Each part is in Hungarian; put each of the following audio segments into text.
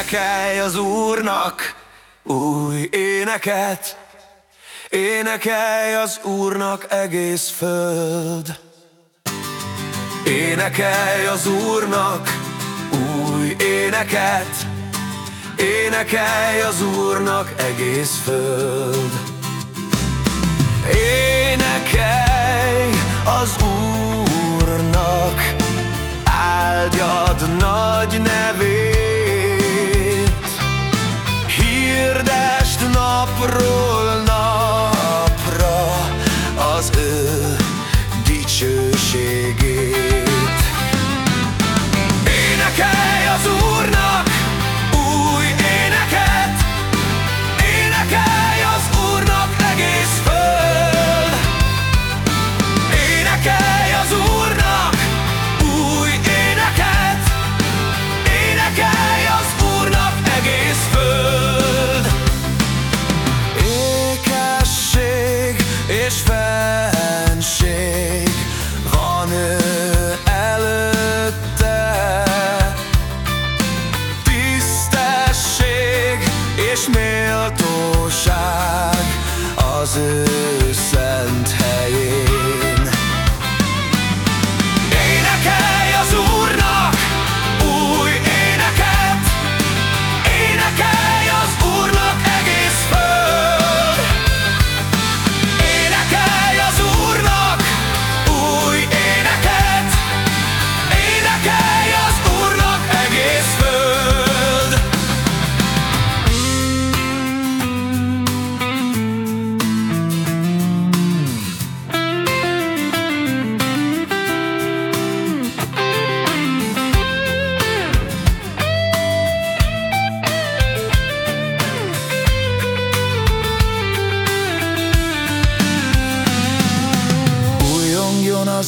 Énekelj az Úrnak új éneket, Énekelj az Úrnak egész föld. Énekelj az Úrnak új éneket, Énekelj az Úrnak egész föld. Énekelj az Úrnak, áldjad nagy nevét. Van ő előtte, Tisztesség és méltóság az ő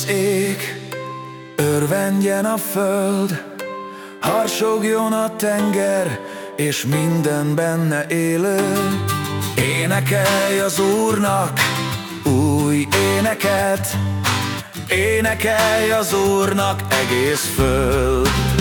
ég, örvendjen a föld, harsogjon a tenger, és minden benne élő. Énekelj az Úrnak új éneket, énekelj az Úrnak egész föld.